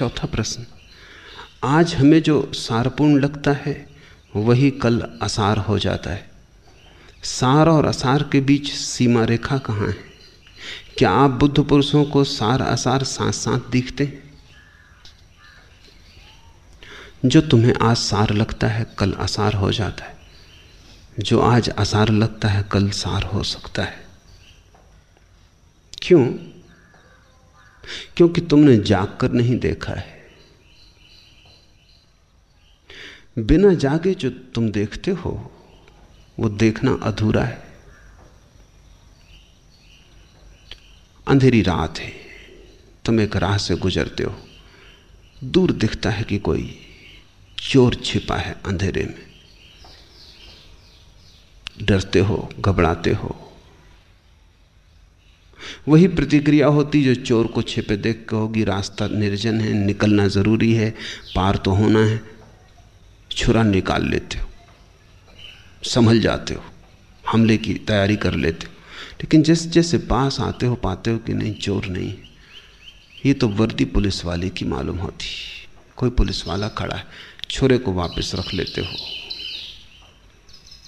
चौथा प्रश्न, आज हमें जो सारपूर्ण लगता है, वही कल असार हो जाता है। सार और असार के बीच सीमा रेखा कहाँ है? क्या आप बुद्ध पुरुषों को सार असार साथ साथ दिखते हैं? जो तुम्हें आज सार लगता है, कल असार हो जाता है। जो आज असार लगता है, कल सार हो सकता है। क्यों? क्योंकि तुमने जाग कर नहीं देखा है। बिना जागे जो तुम देखते हो, वो देखना अधूरा है। अंधेरी रात है, तुम एक राह से गुजरते हो। दूर दिखता है कि कोई चोर छिपा है अंधेरे में। डरते हो, घबराते हो वही प्रतिक्रिया होती जो चोर को छिपे देख के होगी, रास्ता निर्जन है, निकलना ज़रूरी है, पार तो होना है। छुरा निकाल लेते हो, संभल जाते हो, हमले की तैयारी कर लेते हो। लेकिन जैसे जैसे पास आते हो, पाते हो कि नहीं, चोर नहीं ये तो वर्दी पुलिस वाले की मालूम होती। कोई पुलिस वाला खड़ा है, छुरे को वापस रख लेते हो।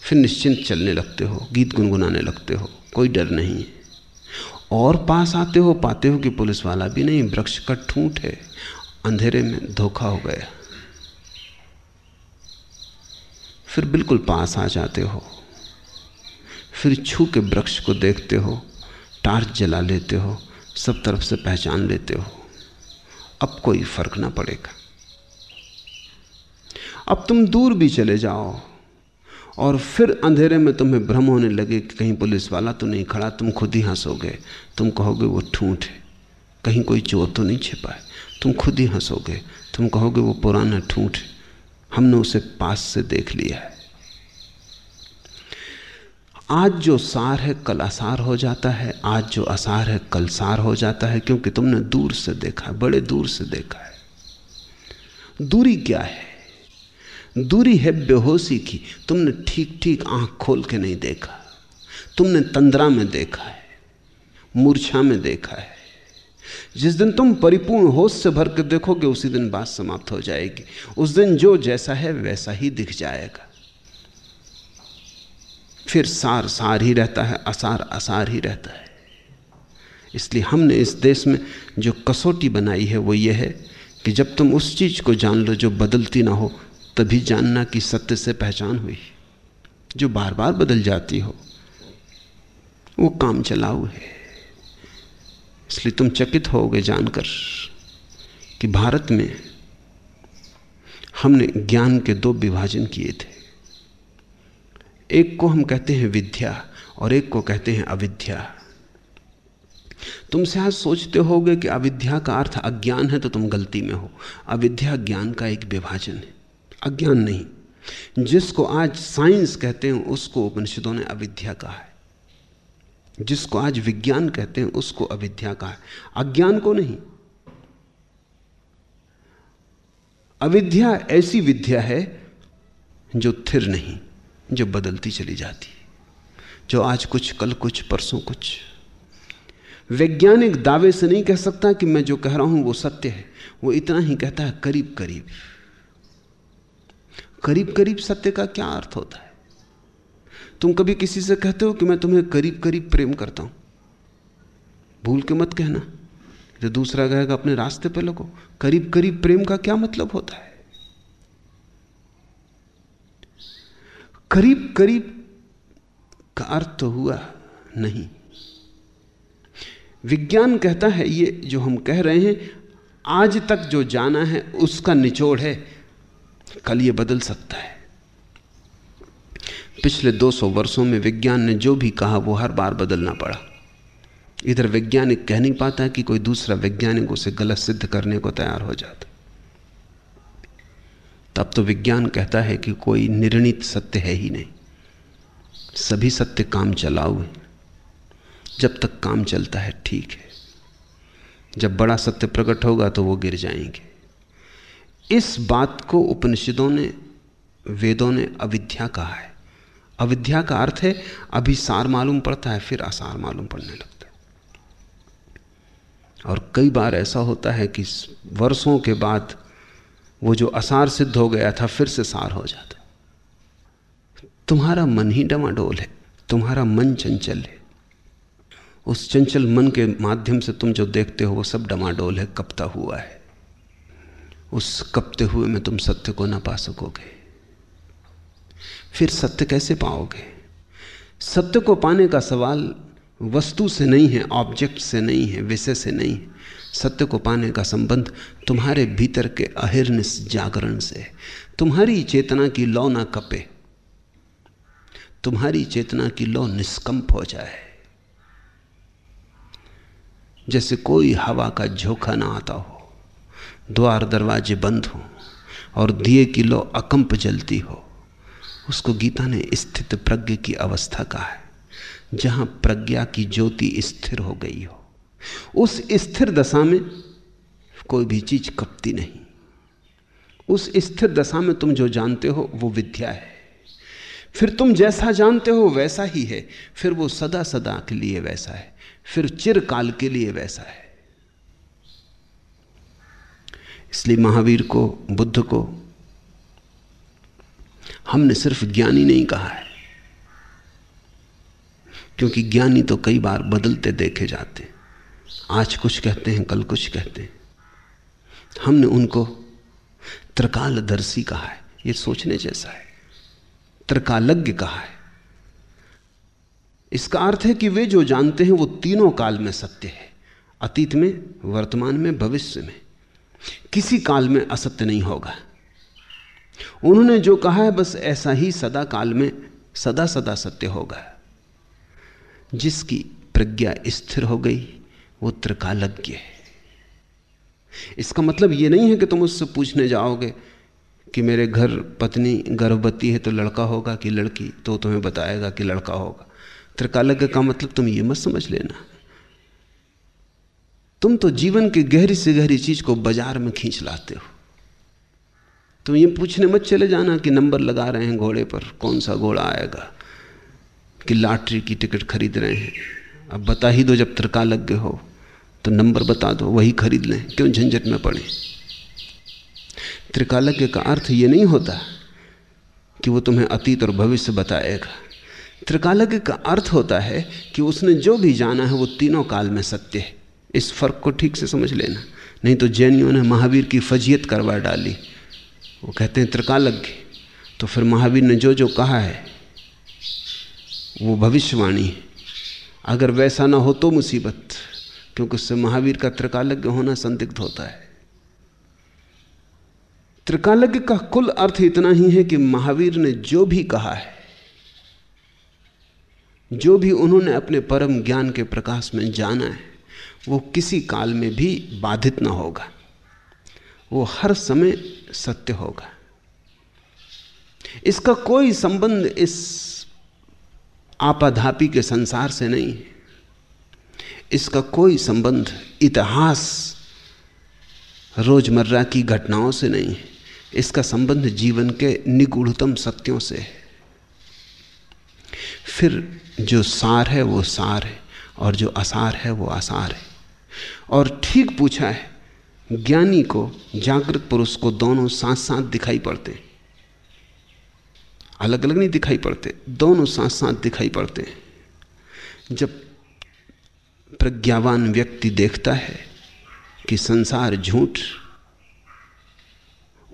फिर निश्चिंत चलने लगते हो, गीत गुनगुनाने लगते हो, कोई डर नहीं है। और पास आते हो, पाते हो कि पुलिस वाला भी नहीं, वृक्ष का ठूंठ है। अंधेरे में धोखा हो गया। फिर बिल्कुल पास आ जाते हो। फिर छू के वृक्ष को देखते हो, टार्च जला लेते हो, सब तरफ़ से पहचान लेते हो। अब कोई फ़र्क ना पड़ेगा। अब तुम दूर भी चले जाओ। और फिर अंधेरे में तुम्हें भ्रम होने लगे कि कहीं पुलिस वाला तो नहीं खड़ा, तुम खुद ही हंसोगे तुम कहोगे वो ठूंठ है, कहीं कोई चोर तो नहीं छिपा है। तुम खुद ही हंसोगे तुम कहोगे वो पुराना ठूंठ है। हमने उसे पास से देख लिया है। आज जो सार है, कल असार हो जाता है। आज जो असार है, कल सार हो जाता है, क्योंकि तुमने दूर से देखा, बड़े दूर से देखा है। दूरी क्या है? दूरी है बेहोशी की। तुमने ठीक ठीक आँख खोल के नहीं देखा। तुमने तंद्रा में देखा है, मूर्छा में देखा है। जिस दिन तुम परिपूर्ण होश से भर के देखोगे, उसी दिन बात समाप्त हो जाएगी। उस दिन जो जैसा है, वैसा ही दिख जाएगा। फिर सार सार ही रहता है, असार असार ही रहता है। इसलिए हमने इस देश में जो कसौटी बनाई है, वो ये है कि जब तुम उस चीज़ को जान लो जो बदलती ना हो तभी जानना कि सत्य से पहचान हुई। जो बार बार बदल जाती हो, वो काम चलाऊ है। इसलिए तुम चकित होगे जानकर कि भारत में हमने ज्ञान के दो विभाजन किए थे। एक को हम कहते हैं विद्या और एक को कहते हैं अविद्या। तुम आज सोचते होगे कि अविद्या का अर्थ अज्ञान है तो तुम गलती में हो। अविद्या ज्ञान का एक विभाजन है। अज्ञान नहीं। जिसको आज साइंस कहते हैं, उसको उपनिषदों ने अविद्या कहा है। जिसको आज विज्ञान कहते हैं, उसको अविद्या कहा है। अज्ञान को नहीं। अविद्या ऐसी विद्या है जो थिर नहीं, जो बदलती चली जाती है। जो आज कुछ, कल कुछ, परसों कुछ। वैज्ञानिक दावे से नहीं कह सकता कि मैं जो कह रहा हूँ वो सत्य है। वो इतना ही कहता है करीब करीब करीब करीब सत्य का क्या अर्थ होता है? तुम कभी किसी से कहते हो कि मैं तुम्हें करीब करीब प्रेम करता हूँ? भूल के मत कहना। जो दूसरा कहेगा, अपने रास्ते पे लगो। करीब करीब प्रेम का क्या मतलब होता है? करीब करीब का अर्थ तो हुआ नहीं। विज्ञान कहता है ये जो हम कह रहे हैं, आज तक जो जाना है, उसका निचोड़ है। कल ये बदल सकता है। पिछले 200 वर्षों में विज्ञान ने जो भी कहा, वो हर बार बदलना पड़ा। इधर वैज्ञानिक कह नहीं पाता कि कोई दूसरा वैज्ञानिक उसे गलत सिद्ध करने को तैयार हो जाता। तब तो विज्ञान कहता है कि कोई निर्णित सत्य है ही नहीं। सभी सत्य काम चलाऊ जब तक काम चलता है, ठीक है। जब बड़ा सत्य प्रकट होगा तो वो गिर जाएँगे। इस बात को उपनिषदों ने, वेदों ने अविद्या कहा है। अविद्या का अर्थ है, अभी सार मालूम पड़ता है, फिर असार मालूम पड़ने लगता है। और कई बार ऐसा होता है कि वर्षों के बाद वो जो असार सिद्ध हो गया था, फिर से सार हो जाता है। तुम्हारा मन ही डमाडोल है, तुम्हारा मन चंचल है। उस चंचल मन के माध्यम से तुम जो देखते हो, वो सब डमाडोल है, कपता हुआ है। उस कपते हुए में तुम सत्य को ना पा सकोगे। फिर सत्य कैसे पाओगे? सत्य को पाने का सवाल वस्तु से नहीं है ऑब्जेक्ट से नहीं है, विषय से नहीं है। सत्य को पाने का संबंध तुम्हारे भीतर के अहिर्निश जागरण से है। तुम्हारी चेतना की लौ ना कपे, तुम्हारी चेतना की लौ निष्कंप हो जाए। जैसे कोई हवा का झोंका ना आता हो द्वार दरवाजे बंद हो और दिए की लो अकंप जलती हो। उसको गीता ने स्थित प्रज्ञ की अवस्था कहा है, जहाँ प्रज्ञा की ज्योति स्थिर हो गई हो। उस स्थिर दशा में कोई भी चीज़ कपती नहीं। उस स्थिर दशा में तुम जो जानते हो, वो विद्या है। फिर तुम जैसा जानते हो, वैसा ही है। फिर वो सदा सदा के लिए वैसा है। फिर चिरकाल के लिए वैसा है। इसलिए महावीर को, बुद्ध को हमने सिर्फ़ ज्ञानी नहीं कहा है। क्योंकि ज्ञानी तो कई बार बदलते देखे जाते। आज कुछ कहते हैं, कल कुछ कहते हैं। हमने उनको त्रिकालदर्शी कहा है। ये सोचने जैसा है। त्रिकालज्ञ कहा है। इसका अर्थ है कि वे जो जानते हैं वो तीनों काल में सत्य है। अतीत में, वर्तमान में, भविष्य में। किसी काल में असत्य नहीं होगा। उन्होंने जो कहा है, बस ऐसा ही सदा काल में सदा सदा सत्य होगा। जिसकी प्रज्ञा स्थिर हो गई, वो त्रिकालज्ञ है। इसका मतलब ये नहीं है कि तुम उससे पूछने जाओगे कि मेरे घर पत्नी गर्भवती है तो लड़का होगा कि लड़की तो तुम्हें बताएगा कि लड़का होगा। त्रिकालज्ञ का मतलब तुम ये मत समझ लेना। तुम तो जीवन की गहरी से गहरी चीज़ को बाज़ार में खींच लाते हो। तुम ये पूछने मत चले जाना कि नंबर लगा रहे हैं घोड़े पर, कौन सा घोड़ा आएगा, कि लॉटरी की टिकट खरीद रहे हैं। अब बता ही दो, जब त्रिकालज्ञ हो तो नंबर बता दो, वही खरीद लें, क्यों झंझट में पड़े? त्रिकालज्ञ का अर्थ ये नहीं होता कि वो तुम्हें अतीत और भविष्य बताएगा। त्रिकालज्ञ का अर्थ होता है कि उसने जो भी जाना है, वो तीनों काल में सत्य है। इस फ़र्क को ठीक से समझ लेना। नहीं तो जैनियों ने महावीर की फजीयत करवा डाली। वो कहते हैं, त्रिकालज्ञ। तो फिर महावीर ने जो जो कहा है, वो भविष्यवाणी है। अगर वैसा ना हो तो मुसीबत, क्योंकि उससे महावीर का त्रिकालज्ञ होना संदिग्ध होता है। त्रिकालज्ञ का कुल अर्थ इतना ही है कि महावीर ने जो भी कहा है, जो भी उन्होंने अपने परम ज्ञान के प्रकाश में जाना है वो किसी काल में भी बाधित ना होगा। वो हर समय सत्य होगा। इसका कोई संबंध इस आपाधापी के संसार से नहीं है। इसका कोई संबंध इतिहास रोज़मर्रा की घटनाओं से नहीं है। इसका संबंध जीवन के निगूढ़तम सत्यों से है। फिर जो सार है, वो सार है और जो असार है, वो आसार है। और ठीक पूछा है, ज्ञानी को, जागृत पुरुष को दोनों साथ साथ दिखाई पड़ते। अलग अलग नहीं दिखाई पड़ते, दोनों साथ साथ दिखाई पड़ते। जब प्रज्ञावान व्यक्ति देखता है कि संसार झूठ,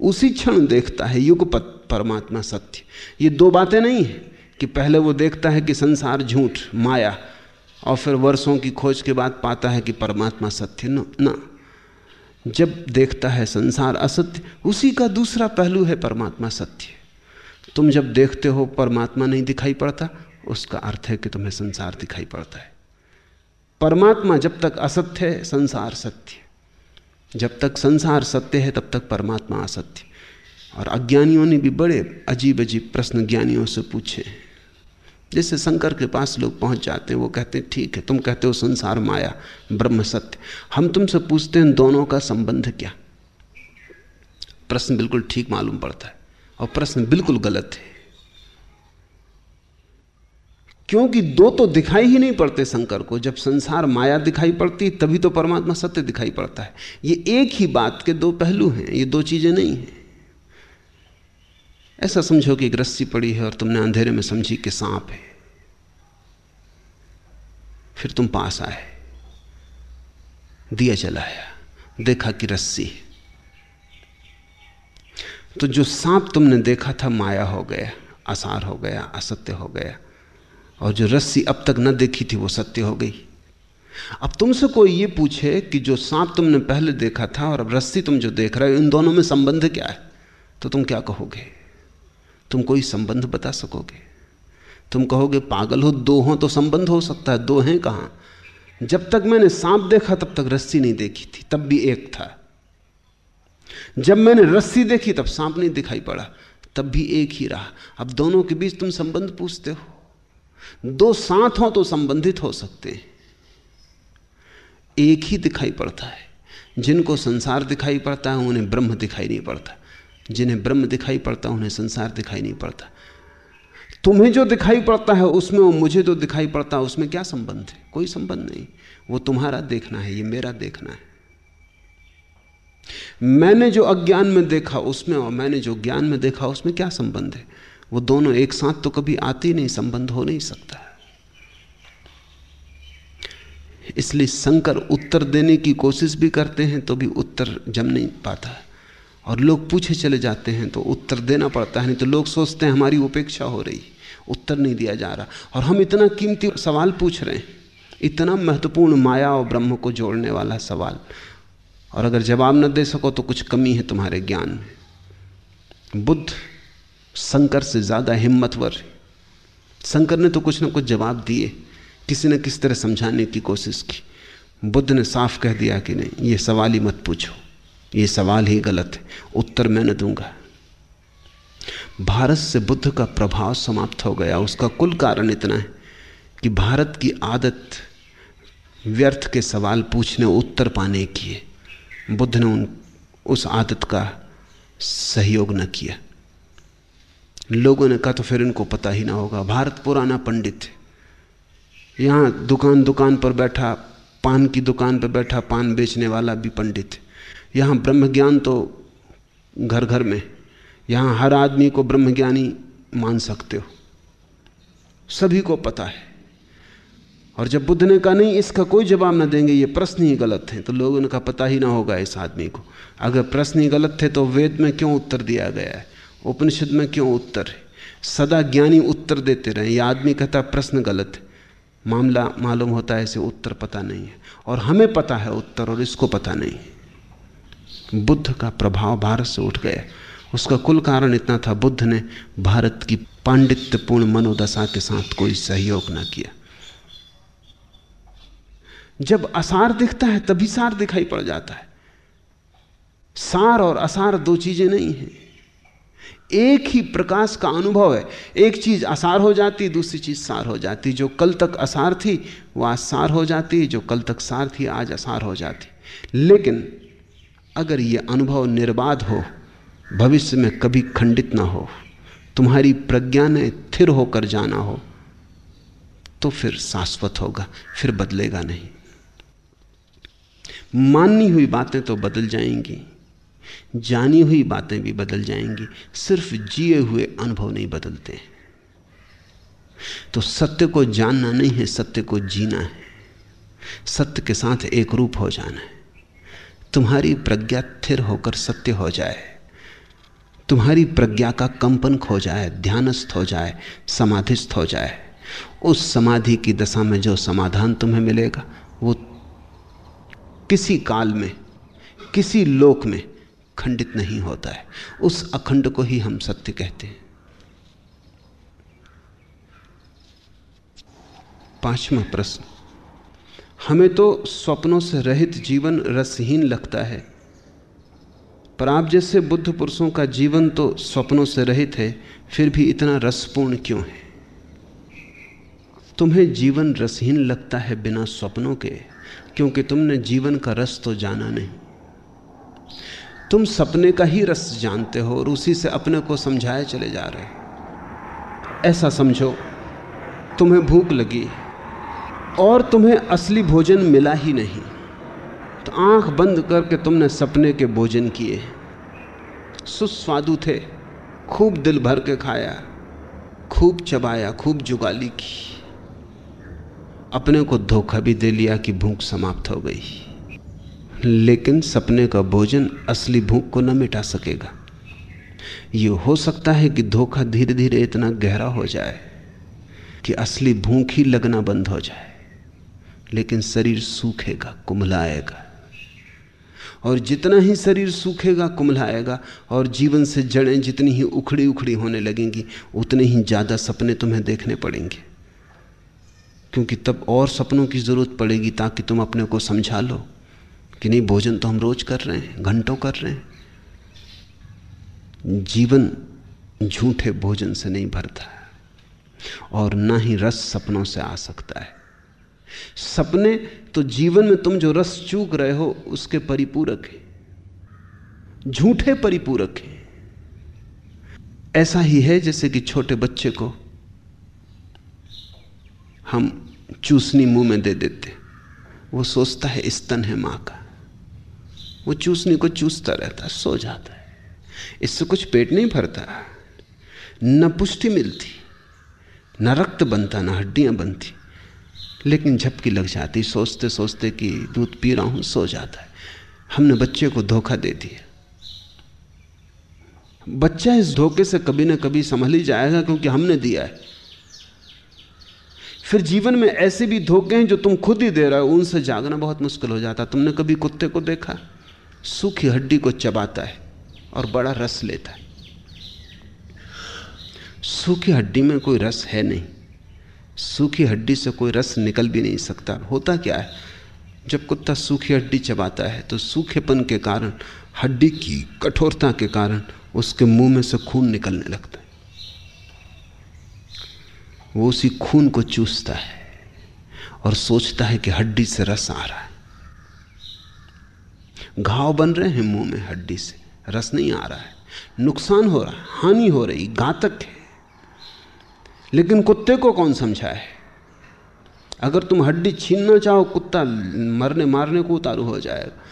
उसी क्षण देखता है युगपत परमात्मा सत्य। ये दो बातें नहीं है कि पहले वो देखता है कि संसार झूठ, माया और फिर वर्षों की खोज के बाद पाता है कि परमात्मा सत्य न, ना। जब देखता है संसार असत्य, उसी का दूसरा पहलू है परमात्मा सत्य। तुम जब देखते हो परमात्मा नहीं दिखाई पड़ता, उसका अर्थ है कि तुम्हें संसार दिखाई पड़ता है। परमात्मा जब तक असत्य है, संसार सत्य। जब तक संसार सत्य है, तब तक परमात्मा असत्य। और अज्ञानियों ने भी बड़े अजीब अजीब प्रश्न ज्ञानियों से पूछे जैसे शंकर के पास लोग पहुँच जाते हैं, वो कहते हैं, ठीक है, तुम कहते हो संसार माया, ब्रह्म सत्य। हम तुमसे पूछते हैं, दोनों का संबंध क्या? प्रश्न बिल्कुल ठीक मालूम पड़ता है, और प्रश्न बिल्कुल गलत है। क्योंकि दो तो दिखाई ही नहीं पड़ते शंकर को, जब संसार माया दिखाई पड़ती, तभी तो परमात्मा सत्य दिखाई पड़ता है। ये एक ही बात के दो पहलू हैं, ये दो चीज़ें नहीं हैं। ऐसा समझो कि एक रस्सी पड़ी है और तुमने अंधेरे में समझी कि सांप है। फिर तुम पास आए। दिया जलाया देखा कि रस्सी है। तो जो सांप तुमने देखा था माया हो गया आसार हो गया, असत्य हो गया, और जो रस्सी अब तक न देखी थी, वो सत्य हो गई। अब तुमसे कोई ये पूछे कि जो सांप तुमने पहले देखा था और अब रस्सी तुम जो देख रहे हो, इन दोनों में संबंध क्या है? तो तुम क्या कहोगे? तुम कोई संबंध बता सकोगे? तुम कहोगे, पागल हो, दो हो तो संबंध हो सकता है, दो हैं कहाँ? जब तक मैंने सांप देखा, तब तक रस्सी नहीं देखी थी, तब भी एक था। जब मैंने रस्सी देखी, तब सांप नहीं दिखाई पड़ा, तब भी एक ही रहा। अब दोनों के बीच तुम संबंध पूछते हो। दो साथ हो तो संबंधित हो सकते हैं। एक ही दिखाई पड़ता है। जिनको संसार दिखाई पड़ता है, उन्हें ब्रह्म दिखाई नहीं पड़ता। जिन्हें ब्रह्म दिखाई पड़ता, उन्हें संसार दिखाई नहीं पड़ता। तुम्हें जो दिखाई पड़ता है, उसमें और मुझे जो दिखाई पड़ता है, उसमें क्या संबंध है? कोई संबंध नहीं। वो तुम्हारा देखना है, ये मेरा देखना है। मैंने जो अज्ञान में देखा, उसमें और मैंने जो ज्ञान में देखा, उसमें क्या संबंध है? वो दोनों एक साथ तो कभी आते नहीं, संबंध हो नहीं सकता। इसलिए शंकर उत्तर देने की कोशिश भी करते हैं तो भी उत्तर जम नहीं पाता। और लोग पूछे चले जाते हैं तो उत्तर देना पड़ता है, नहीं तो लोग सोचते हैं, हमारी उपेक्षा हो रही उत्तर नहीं दिया जा रहा। और हम इतना कीमती सवाल पूछ रहे हैं, इतना महत्वपूर्ण माया और ब्रह्म को जोड़ने वाला सवाल। और अगर जवाब न दे सको तो कुछ कमी है तुम्हारे ज्ञान में। बुद्ध, शंकर से ज़्यादा हिम्मतवर शंकर ने तो कुछ ना कुछ जवाब दिए, किसी न किस तरह समझाने की कोशिश की। बुद्ध ने साफ़ कह दिया कि नहीं, ये सवाल ही मत पूछो। ये सवाल ही गलत है। उत्तर मैं न दूँगा। भारत से बुद्ध का प्रभाव समाप्त हो गया। उसका कुल कारण इतना है कि भारत की आदत व्यर्थ के सवाल पूछने, उत्तर पाने की है। बुद्ध ने उन, उस आदत का सहयोग न किया। लोगों ने कहा तो फिर इनको पता ही ना होगा। भारत पुराना पंडित है। यहाँ दुकान दुकान पर बैठा, पान की दुकान पर बैठा, पान बेचने वाला भी पंडित है। यहाँ ब्रह्म ज्ञान तो घर घर में, यहाँ हर आदमी को ब्रह्मज्ञानी मान सकते हो। सभी को पता है। और जब बुद्ध ने कहा, नहीं, इसका कोई जवाब ना देंगे, ये प्रश्न ही गलत है तो लोगों ने कहा, पता ही ना होगा इस आदमी को। अगर प्रश्न ही गलत थे तो वेद में क्यों उत्तर दिया गया है? उपनिषद में क्यों उत्तर है? सदा ज्ञानी उत्तर देते रहे, ये आदमी कहता, प्रश्न गलत है। मामला मालूम होता है, इसे उत्तर पता नहीं है। और हमें पता है उत्तर, और इसको पता नहीं है। बुद्ध का प्रभाव भारत से उठ गया। उसका कुल कारण इतना था, बुद्ध ने भारत की पांडित्यपूर्ण मनोदशा के साथ कोई सहयोग ना किया। जब असार दिखता है, तभी सार दिखाई पड़ जाता है। सार और असार दो चीज़ें नहीं हैं। एक ही प्रकाश का अनुभव है। एक चीज़ असार हो जाती, दूसरी चीज़ सार हो जाती। जो कल तक असार थी, वह आज सार हो जाती। जो कल तक सार थी, आज असार हो जाती। लेकिन अगर ये अनुभव निर्बाध हो, भविष्य में कभी खंडित ना हो, तुम्हारी प्रज्ञा ने थिर होकर जाना हो तो फिर शाश्वत होगा, फिर बदलेगा नहीं। माननी हुई बातें तो बदल जाएँगी, जानी हुई बातें भी बदल जाएँगी, सिर्फ़ जिए हुए अनुभव नहीं बदलते। तो सत्य को जानना नहीं है, सत्य को जीना है, सत्य के साथ एक रूप हो जाना है। तुम्हारी प्रज्ञा स्थिर होकर सत्य हो जाए। तुम्हारी प्रज्ञा का कंपन खो जाए, ध्यानस्थ हो जाए, समाधिस्थ हो जाए। उस समाधि की दशा में जो समाधान तुम्हें मिलेगा, वो किसी काल में, किसी लोक में खंडित नहीं होता है। उस अखंड को ही हम सत्य कहते हैं। पांचवा प्रश्न। हमें तो स्वप्नों से रहित जीवन रसहीन लगता है। पर आप जैसे बुद्ध पुरुषों का जीवन तो स्वप्नों से रहित है, फिर भी इतना रसपूर्ण क्यों है? तुम्हें जीवन रसहीन लगता है बिना स्वप्नों के, क्योंकि तुमने जीवन का रस तो जाना नहीं। तुम सपने का ही रस जानते हो और उसी से अपने को समझाए चले जा रहे ऐसा समझो, तुम्हें भूख लगी और तुम्हें असली भोजन मिला ही नहीं। तो आँख बंद करके तुमने सपने के भोजन किए। सुस्वादु थे, खूब दिल भर के खाया, खूब चबाया, खूब जुगाली की। अपने को धोखा भी दे लिया कि भूख समाप्त हो गई। लेकिन सपने का भोजन असली भूख को न मिटा सकेगा। ये हो सकता है कि धोखा धीरे धीरे इतना गहरा हो जाए कि असली भूख ही लगना बंद हो जाए। लेकिन शरीर सूखेगा, कुमलाएगा। और जितना ही शरीर सूखेगा, कुमलाएगा, और जीवन से जड़ें जितनी ही उखड़ी उखड़ी होने लगेंगी, उतने ही ज़्यादा सपने तुम्हें देखने पड़ेंगे। क्योंकि तब और सपनों की ज़रूरत पड़ेगी ताकि तुम अपने को समझा लो कि नहीं, भोजन तो हम रोज कर रहे हैं, घंटों कर रहे हैं। जीवन झूठे भोजन से नहीं भरता और ना ही रस सपनों से आ सकता है। सपने तो जीवन में तुम जो रस चूक रहे हो, उसके परिपूरक हैं। झूठे परिपूरक हैं। ऐसा ही है जैसे कि छोटे बच्चे को हम चूसनी मुँह में दे देते। वो सोचता है स्तन है माँ का। वो चूसनी को चूसता रहता है, सो जाता है। इससे कुछ पेट नहीं भरता। न पुष्टि मिलती, न रक्त बनता, न हड्डियाँ बनती। लेकिन झपकी लग जाती सोचते सोचते कि दूध पी रहा हूँ, सो जाता है। हमने बच्चे को धोखा दे दिया। बच्चा इस धोखे से कभी ना कभी संभल ही जाएगा क्योंकि हमने दिया है। फिर जीवन में ऐसे भी धोखे हैं जो तुम खुद ही दे रहे हो, उनसे जागना बहुत मुश्किल हो जाता। तुमने कभी कुत्ते को देखा? सूखी हड्डी को चबाता है और बड़ा रस लेता है। सूखी हड्डी में कोई रस है नहीं। सूखी हड्डी से कोई रस निकल भी नहीं सकता। होता क्या है? जब कुत्ता सूखी हड्डी चबाता है तो सूखेपन के कारण, हड्डी की कठोरता के कारण, उसके मुँह में से खून निकलने लगता है। वो उसी खून को चूसता है और सोचता है कि हड्डी से रस आ रहा है। घाव बन रहे हैं मुँह में हड्डी से, रस नहीं आ रहा है। नुकसान हो रहा है, हानि हो रही, घातक है। लेकिन कुत्ते को कौन समझाए? अगर तुम हड्डी छीनना चाहो, कुत्ता मरने मारने को उतारू हो जाएगा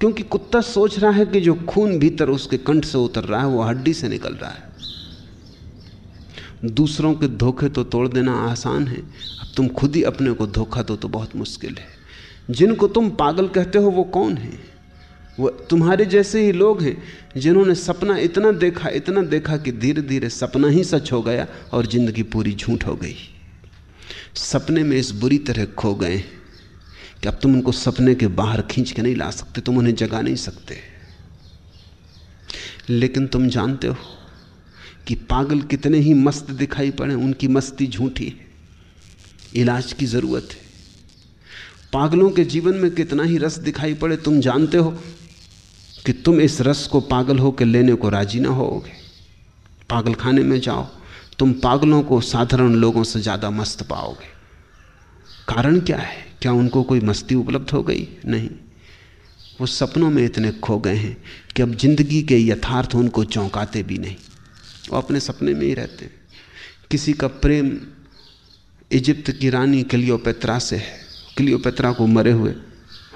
क्योंकि कुत्ता सोच रहा है कि जो खून भीतर उसके कंठ से उतर रहा है, वो हड्डी से निकल रहा है। दूसरों के धोखे तो तोड़ देना आसान है। अब तुम खुद ही अपने को धोखा दो तो बहुत मुश्किल है। जिनको तुम पागल कहते हो, वो कौन है? वो तुम्हारे जैसे ही लोग हैं, जिन्होंने सपना इतना देखा इतना देखा कि धीरे धीरे सपना ही सच हो गया और ज़िंदगी पूरी झूठ हो गई। सपने में इस बुरी तरह खो गए कि अब तुम उनको सपने के बाहर खींच के नहीं ला सकते, तुम उन्हें जगा नहीं सकते। लेकिन तुम जानते हो कि पागल कितने ही मस्त दिखाई पड़े, उनकी मस्ती झूठी है, इलाज की ज़रूरत है। पागलों के जीवन में कितना ही रस दिखाई पड़े, तुम जानते हो कि तुम इस रस को पागल होकर लेने को राज़ी ना होगे। पागल खाने में जाओ, तुम पागलों को साधारण लोगों से ज़्यादा मस्त पाओगे। कारण क्या है? क्या उनको कोई मस्ती उपलब्ध हो गई? नहीं। वो सपनों में इतने खो गए हैं कि अब ज़िंदगी के यथार्थ उनको चौंकाते भी नहीं। वो अपने सपने में ही रहते हैं। किसी का प्रेम इजिप्त की रानी क्लियोपेत्रा से है। क्लियोपेत्रा को मरे हुए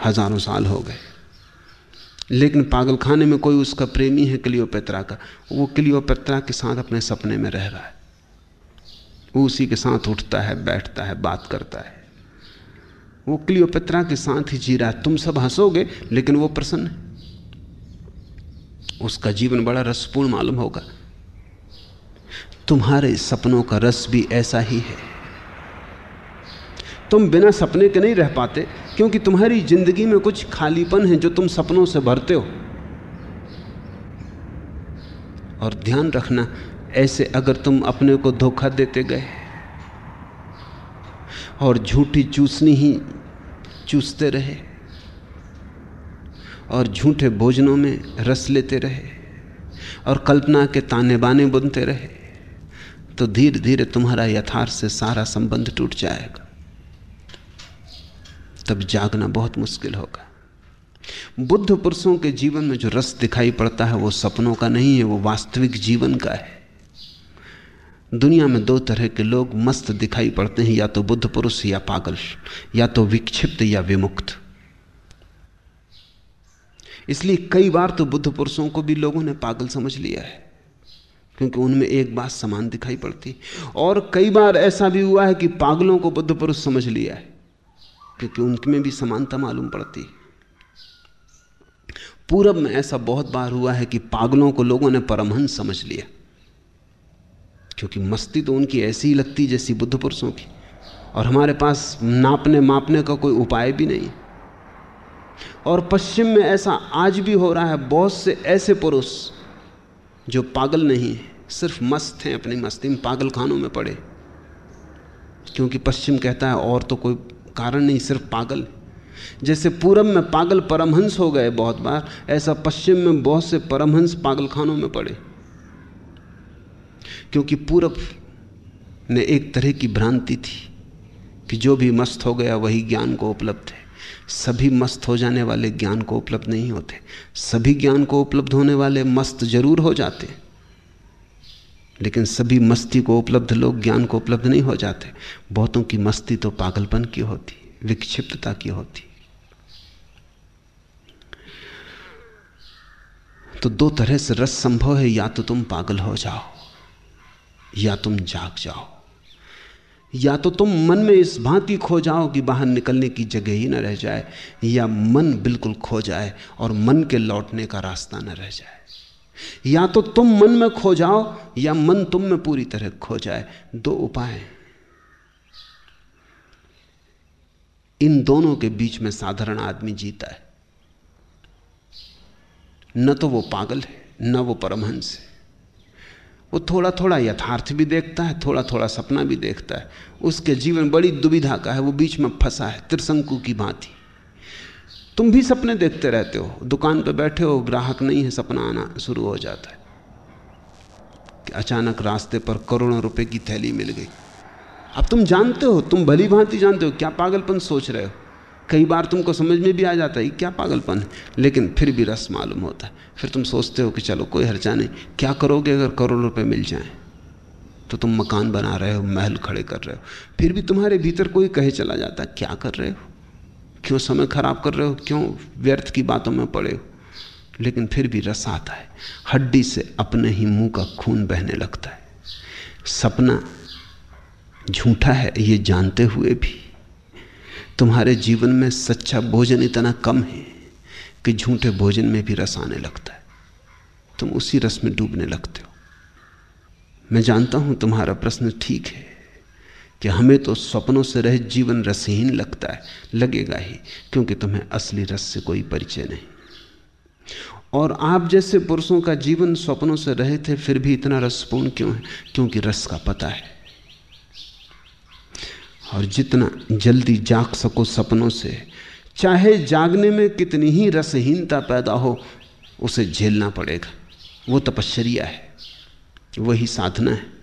हज़ारों साल हो गए। लेकिन पागलखाने में कोई उसका प्रेमी है क्लियोपेत्रा का? वो क्लियोपेत्रा के साथ अपने सपने में रह रहा है। वो उसी के साथ उठता है, बैठता है, बात करता है। वो क्लियोपेत्रा के साथ ही जी रहा है। तुम सब हंसोगे, लेकिन वो प्रसन्न है। उसका जीवन बड़ा रसपूर्ण मालूम होगा। तुम्हारे सपनों का रस भी ऐसा ही है। तुम बिना सपने के नहीं रह पाते। क्योंकि तुम्हारी ज़िंदगी में कुछ खालीपन है जो तुम सपनों से भरते हो। और ध्यान रखना, ऐसे अगर तुम अपने को धोखा देते गए और झूठी चूसनी ही चूसते रहे और झूठे भोजनों में रस लेते रहे और कल्पना के ताने बाने बुनते रहे तो धीरे धीरे तुम्हारा यथार्थ से सारा संबंध टूट जाएगा। तब जागना बहुत मुश्किल होगा। बुद्ध पुरुषों के जीवन में जो रस दिखाई पड़ता है, वो सपनों का नहीं है, वो वास्तविक जीवन का है। दुनिया में दो तरह के लोग मस्त दिखाई पड़ते हैं, या तो बुद्ध पुरुष, या पागल, या तो विक्षिप्त, या विमुक्त। इसलिए कई बार तो बुद्ध पुरुषों को भी लोगों ने पागल समझ लिया है, क्योंकि उनमें एक बात समान दिखाई पड़ती। और कई बार ऐसा भी हुआ है कि पागलों को बुद्ध पुरुष समझ लिया है। क्योंकि उनमें भी समानता मालूम पड़ती। पूरब में ऐसा बहुत बार हुआ है कि पागलों को लोगों ने परमहंस समझ लिया, क्योंकि मस्ती तो उनकी ऐसी ही लगती जैसी बुद्ध पुरुषों की, और हमारे पास नापने मापने का कोई उपाय भी नहीं। और पश्चिम में ऐसा आज भी हो रहा है, बहुत से ऐसे पुरुष जो पागल नहीं है, सिर्फ़ मस्त हैं अपनी मस्ती में पागल खानों में पड़े। क्योंकि पश्चिम कहता है, और तो कोई कारण नहीं, सिर्फ़ पागल जैसे पूरब में पागल परमहंस हो गए बहुत बार, ऐसा पश्चिम में बहुत से परमहंस पागलखानों में पड़े। क्योंकि पूरब ने एक तरह की भ्रांति थी कि जो भी मस्त हो गया, वही ज्ञान को उपलब्ध है। सभी मस्त हो जाने वाले ज्ञान को उपलब्ध नहीं होते। सभी ज्ञान को उपलब्ध होने वाले मस्त ज़रूर हो जाते। लेकिन सभी मस्ती को उपलब्ध लोग, ज्ञान को उपलब्ध नहीं हो जाते। बहुतों की मस्ती तो पागलपन की होती, विक्षिप्तता की होती। तो दो तरह से रस संभव है, या तो तुम पागल हो जाओ, या तुम जाग जाओ। या तो तुम मन में इस भांति खो जाओ कि बाहर निकलने की जगह ही ना रह जाए, या मन बिल्कुल खो जाए और मन के लौटने का रास्ता न रह जाए। या तो तुम मन में खो जाओ, या मन तुम में पूरी तरह खो जाए। दो उपाय इन दोनों के बीच में साधारण आदमी जीता है। न तो वो पागल है, न वो परमहंस है। वो थोड़ा थोड़ा यथार्थ भी देखता है थोड़ा थोड़ा सपना भी देखता है। उसके जीवन बड़ी दुविधा का है, वो बीच में फंसा है, त्रिशंकु की भांति। तुम भी सपने देखते रहते हो। दुकान पर बैठे हो, ग्राहक नहीं है, सपना आना शुरू हो जाता है। कि अचानक रास्ते पर करोड़ों रुपए की थैली मिल गई। अब तुम जानते हो, तुम भली भांति जानते हो, क्या पागलपन सोच रहे हो? कई बार तुमको समझ में भी आ जाता है क्या पागलपन है? लेकिन फिर भी रस मालूम होता है। फिर तुम सोचते हो कि चलो, कोई हर्चा नहीं। क्या करोगे अगर करोड़ रुपए मिल जाए? तो तुम मकान बना रहे हो, महल खड़े कर रहे हो। फिर भी तुम्हारे भीतर कोई कहे चला जाता क्या कर रहे हो? क्यों समय खराब कर रहे हो? क्यों व्यर्थ की बातों में पड़े हो? लेकिन फिर भी रस आता है। हड्डी से अपने ही मुँह का खून बहने लगता है। सपना झूठा है, ये जानते हुए भी। तुम्हारे जीवन में सच्चा भोजन इतना कम है कि झूठे भोजन में भी रस आने लगता है। तुम उसी रस में डूबने लगते हो। मैं जानता हूँ तुम्हारा प्रश्न ठीक है। कि हमें तो सपनों से रहित जीवन रसहीन लगता है, लगेगा ही, क्योंकि तुम्हें असली रस से कोई परिचय नहीं। और आप जैसे पुरुषों का जीवन स्वप्नों से रहे थे फिर भी इतना रसपूर्ण क्यों है? क्योंकि रस का पता है। और जितना जल्दी जाग सको सपनों से, चाहे जागने में कितनी ही रसहीनता पैदा हो, उसे झेलना पड़ेगा। वो तपश्चर्या है, वही साधना है।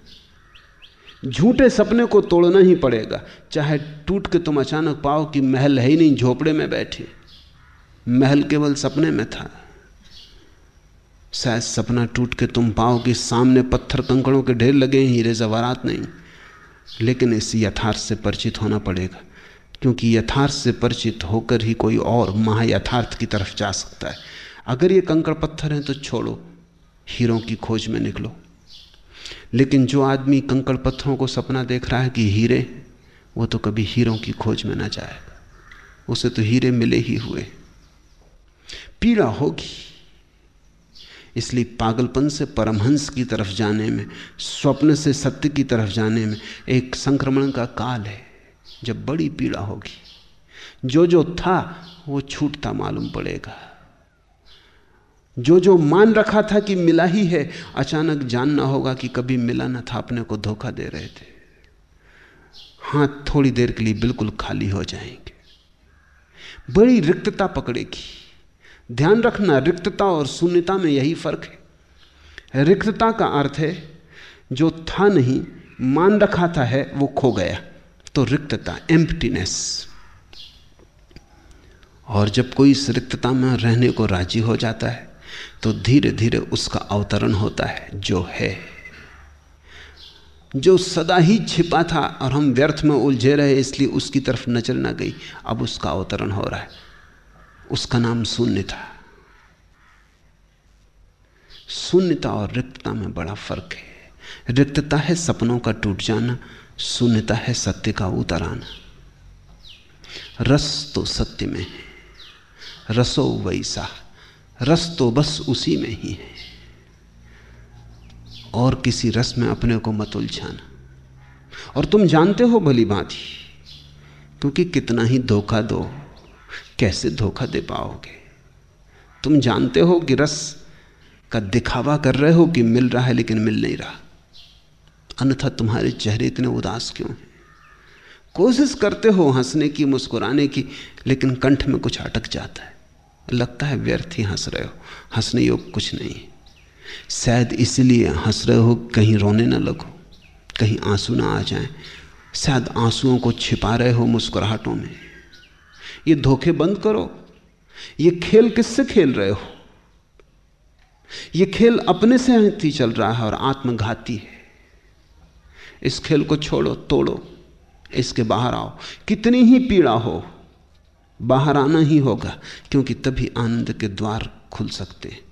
झूठे सपने को तोड़ना ही पड़ेगा। चाहे टूट के तुम अचानक पाओ कि महल है ही नहीं, झोपड़े में बैठे। महल केवल सपने में था। शायद सपना टूट के तुम पाओ कि सामने पत्थर कंकड़ों के ढेर लगे हैं, हीरे जवारात नहीं। लेकिन इस यथार्थ से परिचित होना पड़ेगा, क्योंकि यथार्थ से परिचित होकर ही कोई और महायथार्थ की तरफ़ जा सकता है। अगर ये कंकड़ पत्थर हैं तो छोड़ो, हीरों की खोज में निकलो। लेकिन जो आदमी कंकड़ पत्थरों को सपना देख रहा है कि हीरे वो तो कभी हीरों की खोज में ना जाएगा। उसे तो हीरे मिले ही हुए। पीड़ा होगी। इसलिए पागलपन से परमहंस की तरफ़ जाने में, स्वप्न से सत्य की तरफ़ जाने में एक संक्रमण का काल है, जब बड़ी पीड़ा होगी। जो जो था, वो छूटता मालूम पड़ेगा। जो जो मान रखा था कि मिला ही है, अचानक जानना होगा कि कभी मिला ना था, अपने को धोखा दे रहे थे। हाथ थोड़ी देर के लिए बिल्कुल खाली हो जाएँगे। बड़ी रिक्तता पकड़ेगी। ध्यान रखना, रिक्तता और शून्यता में यही फ़र्क है। रिक्तता का अर्थ है, जो था नहीं, मान रखा था है, वो खो गया। तो रिक्तता एम्प्टीनेस और जब कोई इस रिक्तता में रहने को राज़ी हो जाता है तो धीरे धीरे उसका अवतरण होता है, जो है। जो सदा ही छिपा था और हम व्यर्थ में उलझे रहे, इसलिए उसकी तरफ़ नज़र ना गई। अब उसका अवतरण हो रहा है। उसका नाम शून्य था शून्यता और रिक्तता में बड़ा फ़र्क है। रिक्तता है सपनों का टूट जाना शून्यता है सत्य का उतर आना रस तो सत्य में है। रसो वैसा। रस तो बस उसी में ही है। और किसी रस में अपने को मत उलझाना। और तुम जानते हो भली बात ही क्योंकि कितना ही धोखा दो, कैसे धोखा दे पाओगे? तुम जानते हो कि रस का दिखावा कर रहे हो कि मिल रहा है, लेकिन मिल नहीं रहा। अन्यथा तुम्हारे चेहरे इतने उदास क्यों हैं? कोशिश करते हो हंसने की, मुस्कुराने की, लेकिन कंठ में कुछ अटक जाता है। लगता है व्यर्थ ही हंस रहे हो। हंसने योग कुछ नहीं शायद इसलिए हंस रहे हो, कहीं रोने ना लगो, कहीं आँसू ना आ जाए। शायद आंसुओं को छिपा रहे हो मुस्कुराहटों में। ये धोखे बंद करो। ये खेल किससे खेल रहे हो? ये खेल अपने से ही चल रहा है और आत्मघाती है। इस खेल को छोड़ो, तोड़ो, इसके बाहर आओ। कितनी ही पीड़ा हो बाहर आना ही होगा क्योंकि तभी आनंद के द्वार खुल सकते हैं।